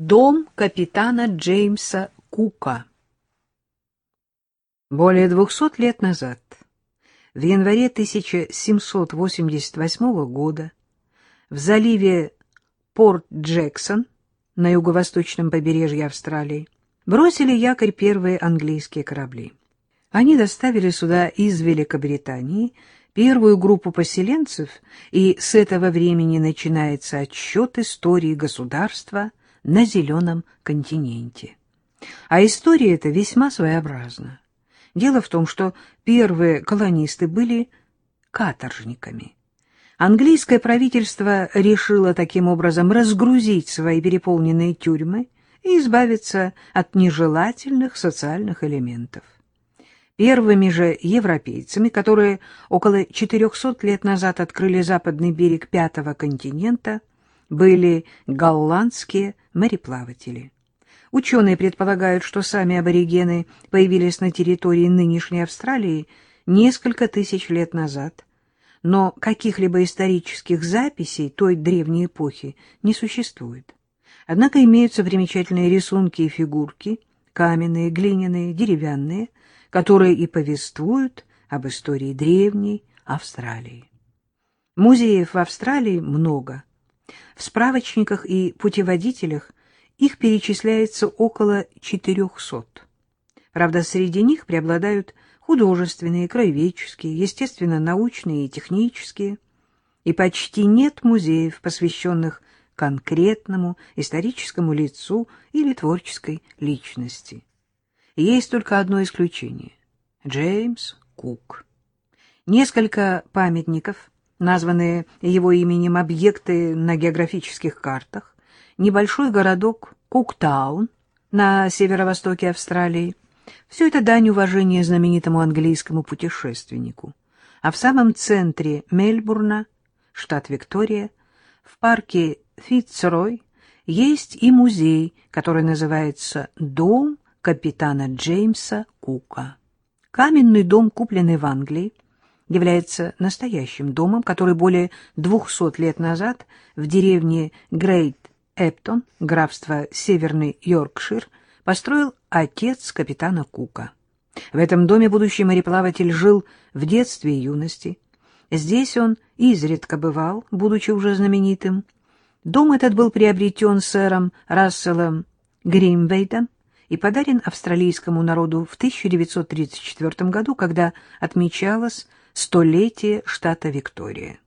Дом капитана Джеймса Кука Более двухсот лет назад, в январе 1788 года, в заливе Порт-Джексон на юго-восточном побережье Австралии бросили якорь первые английские корабли. Они доставили сюда из Великобритании первую группу поселенцев, и с этого времени начинается отсчет истории государства – на зеленом континенте. А история эта весьма своеобразна. Дело в том, что первые колонисты были каторжниками. Английское правительство решило таким образом разгрузить свои переполненные тюрьмы и избавиться от нежелательных социальных элементов. Первыми же европейцами, которые около 400 лет назад открыли западный берег Пятого континента, были голландские мореплаватели. Ученые предполагают, что сами аборигены появились на территории нынешней Австралии несколько тысяч лет назад, но каких-либо исторических записей той древней эпохи не существует. Однако имеются примечательные рисунки и фигурки, каменные, глиняные, деревянные, которые и повествуют об истории древней Австралии. Музеев в Австралии много – в справочниках и путеводителях их перечисляется около 400. Правда, среди них преобладают художественные, краеведческие, естественно-научные и технические, и почти нет музеев, посвященных конкретному историческому лицу или творческой личности. Есть только одно исключение — Джеймс Кук. Несколько памятников названные его именем объекты на географических картах, небольшой городок Куктаун на северо-востоке Австралии. Все это дань уважения знаменитому английскому путешественнику. А в самом центре Мельбурна, штат Виктория, в парке Фитцрой, есть и музей, который называется «Дом капитана Джеймса Кука». Каменный дом, купленный в Англии, является настоящим домом, который более двухсот лет назад в деревне Грейт-Эптон, графство Северный Йоркшир, построил отец капитана Кука. В этом доме будущий мореплаватель жил в детстве и юности. Здесь он изредка бывал, будучи уже знаменитым. Дом этот был приобретен сэром Расселом Гримвейтом и подарен австралийскому народу в 1934 году, когда отмечалось столетие штата Виктория.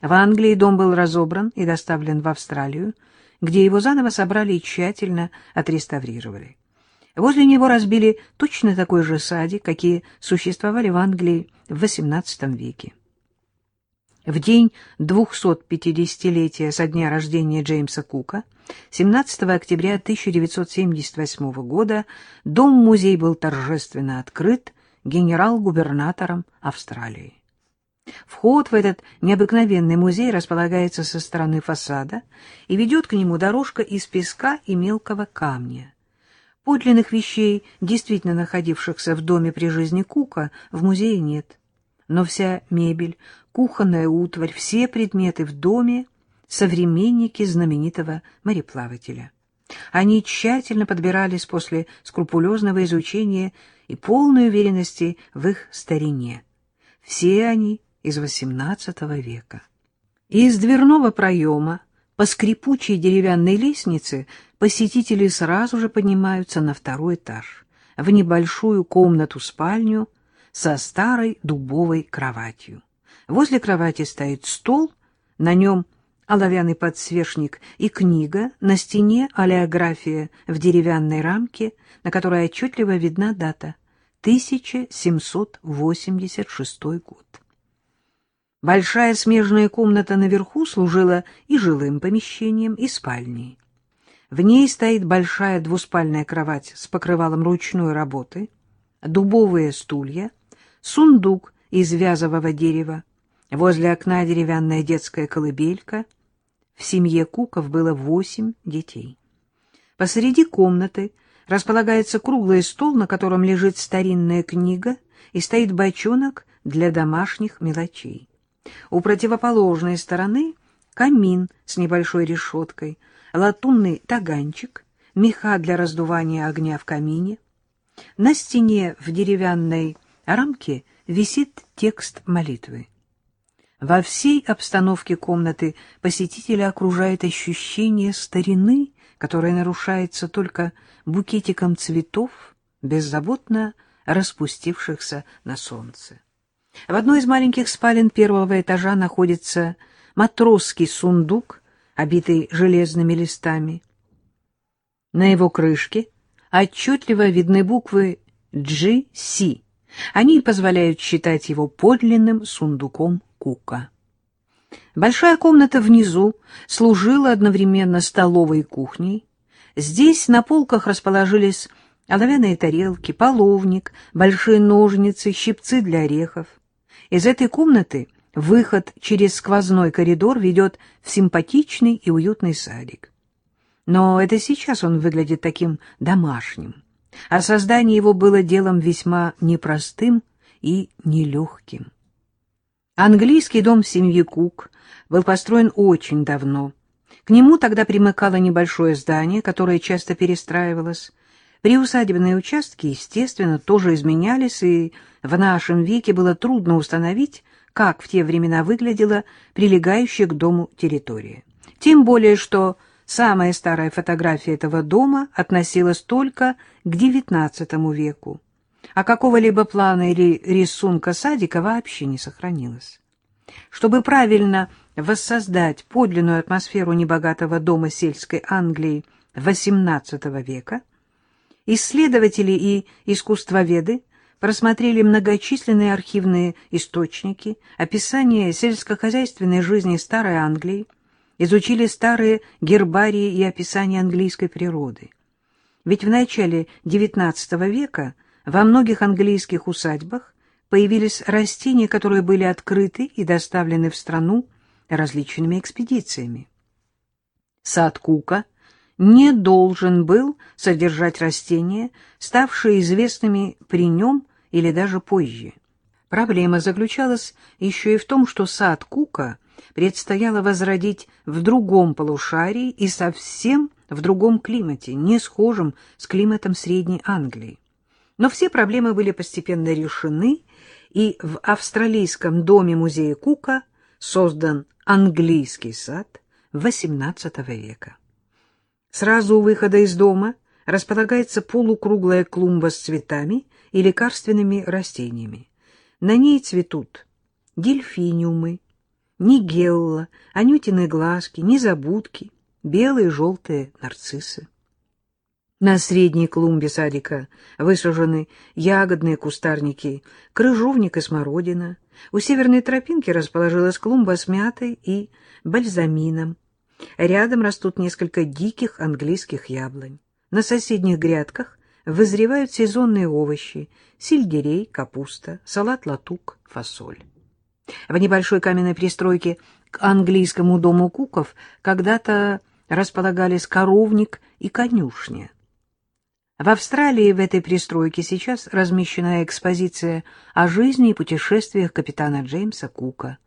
В Англии дом был разобран и доставлен в Австралию, где его заново собрали и тщательно отреставрировали. Возле него разбили точно такой же садик, какие существовали в Англии в XVIII веке. В день 250-летия со дня рождения Джеймса Кука, 17 октября 1978 года, дом-музей был торжественно открыт генерал-губернатором Австралии. Вход в этот необыкновенный музей располагается со стороны фасада и ведет к нему дорожка из песка и мелкого камня. Подлинных вещей, действительно находившихся в доме при жизни Кука, в музее нет. Но вся мебель, кухонная утварь, все предметы в доме — современники знаменитого мореплавателя. Они тщательно подбирались после скрупулезного изучения и полной уверенности в их старине. Все они из XVIII века. Из дверного проема по скрипучей деревянной лестнице посетители сразу же поднимаются на второй этаж, в небольшую комнату-спальню со старой дубовой кроватью. Возле кровати стоит стол, на нем оловянный подсвечник и книга, на стене олеография в деревянной рамке, на которой отчетливо видна дата — 1786 год. Большая смежная комната наверху служила и жилым помещением, и спальней. В ней стоит большая двуспальная кровать с покрывалом ручной работы, дубовые стулья, сундук из вязового дерева, возле окна деревянная детская колыбелька. В семье Куков было восемь детей. Посреди комнаты располагается круглый стол, на котором лежит старинная книга и стоит бочонок для домашних мелочей. У противоположной стороны камин с небольшой решеткой, латунный таганчик, меха для раздувания огня в камине. На стене в деревянной рамке висит текст молитвы. Во всей обстановке комнаты посетителя окружает ощущение старины, которое нарушается только букетиком цветов, беззаботно распустившихся на солнце. В одной из маленьких спален первого этажа находится матросский сундук, обитый железными листами. На его крышке отчетливо видны буквы GC. Они позволяют считать его подлинным сундуком Кука. Большая комната внизу служила одновременно столовой и кухней. Здесь на полках расположились оловянные тарелки, половник, большие ножницы, щипцы для орехов. Из этой комнаты выход через сквозной коридор ведет в симпатичный и уютный садик. Но это сейчас он выглядит таким домашним, а создание его было делом весьма непростым и нелегким. Английский дом семьи Кук был построен очень давно. К нему тогда примыкало небольшое здание, которое часто перестраивалось. Приусадебные участки, естественно, тоже изменялись, и в нашем веке было трудно установить, как в те времена выглядела прилегающая к дому территория. Тем более, что самая старая фотография этого дома относилась только к XIX веку а какого-либо плана или рисунка садика вообще не сохранилось. Чтобы правильно воссоздать подлинную атмосферу небогатого дома сельской Англии XVIII века, исследователи и искусствоведы просмотрели многочисленные архивные источники, описания сельскохозяйственной жизни Старой Англии, изучили старые гербарии и описания английской природы. Ведь в начале XIX века во многих английских усадьбах появились растения, которые были открыты и доставлены в страну различными экспедициями. Сад Кука не должен был содержать растения, ставшие известными при нем или даже позже. Проблема заключалась еще и в том, что сад Кука предстояло возродить в другом полушарии и совсем в другом климате, не схожем с климатом Средней Англии. Но все проблемы были постепенно решены, и в австралийском доме музея Кука создан английский сад XVIII века. Сразу у выхода из дома располагается полукруглая клумба с цветами и лекарственными растениями. На ней цветут дельфиниумы, нигелла, анютины глазки, незабудки, белые и желтые нарциссы. На средней клумбе садика высажены ягодные кустарники, крыжовник и смородина. У северной тропинки расположилась клумба с мятой и бальзамином. Рядом растут несколько диких английских яблонь. На соседних грядках вызревают сезонные овощи — сельдерей, капуста, салат-латук, фасоль. В небольшой каменной пристройке к английскому дому Куков когда-то располагались коровник и конюшня. В Австралии в этой пристройке сейчас размещена экспозиция о жизни и путешествиях капитана Джеймса Кука.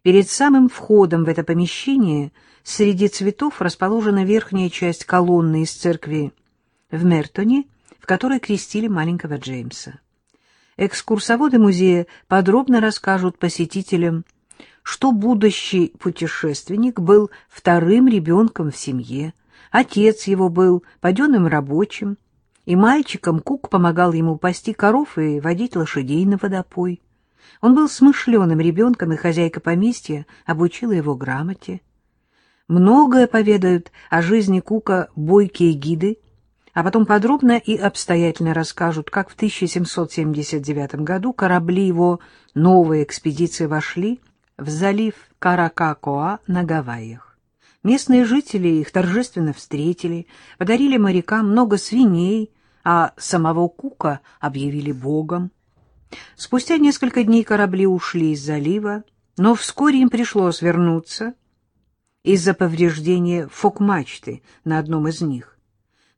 Перед самым входом в это помещение среди цветов расположена верхняя часть колонны из церкви в Мертоне, в которой крестили маленького Джеймса. Экскурсоводы музея подробно расскажут посетителям, что будущий путешественник был вторым ребенком в семье, отец его был паденным рабочим, и мальчиком Кук помогал ему пасти коров и водить лошадей на водопой. Он был смышленым ребенком, и хозяйка поместья обучила его грамоте. Многое поведают о жизни Кука бойкие гиды, а потом подробно и обстоятельно расскажут, как в 1779 году корабли его новой экспедиции вошли в залив Каракакоа на Гавайях. Местные жители их торжественно встретили, подарили морякам много свиней, а самого Кука объявили богом. Спустя несколько дней корабли ушли из залива, но вскоре им пришлось вернуться из-за повреждения фок-мачты на одном из них.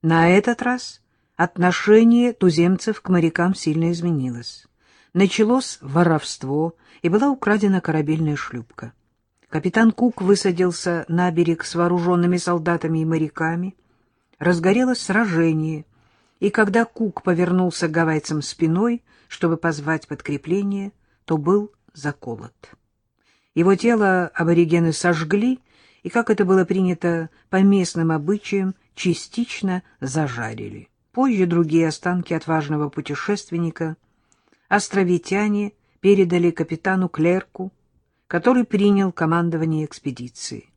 На этот раз отношение туземцев к морякам сильно изменилось. Началось воровство, и была украдена корабельная шлюпка. Капитан Кук высадился на берег с вооруженными солдатами и моряками — разгорелось сражение, и когда Кук повернулся к гавайцам спиной, чтобы позвать подкрепление, то был заколот. Его тело аборигены сожгли, и, как это было принято по местным обычаям, частично зажарили. Позже другие останки отважного путешественника островитяне передали капитану Клерку, который принял командование экспедиции.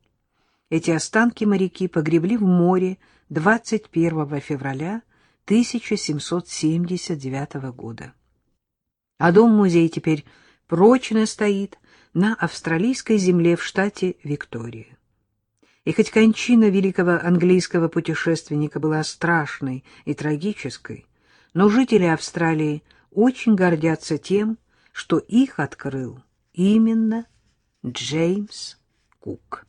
Эти останки моряки погребли в море 21 февраля 1779 года. А дом-музей теперь прочно стоит на австралийской земле в штате Виктория. И хоть кончина великого английского путешественника была страшной и трагической, но жители Австралии очень гордятся тем, что их открыл именно Джеймс Кук.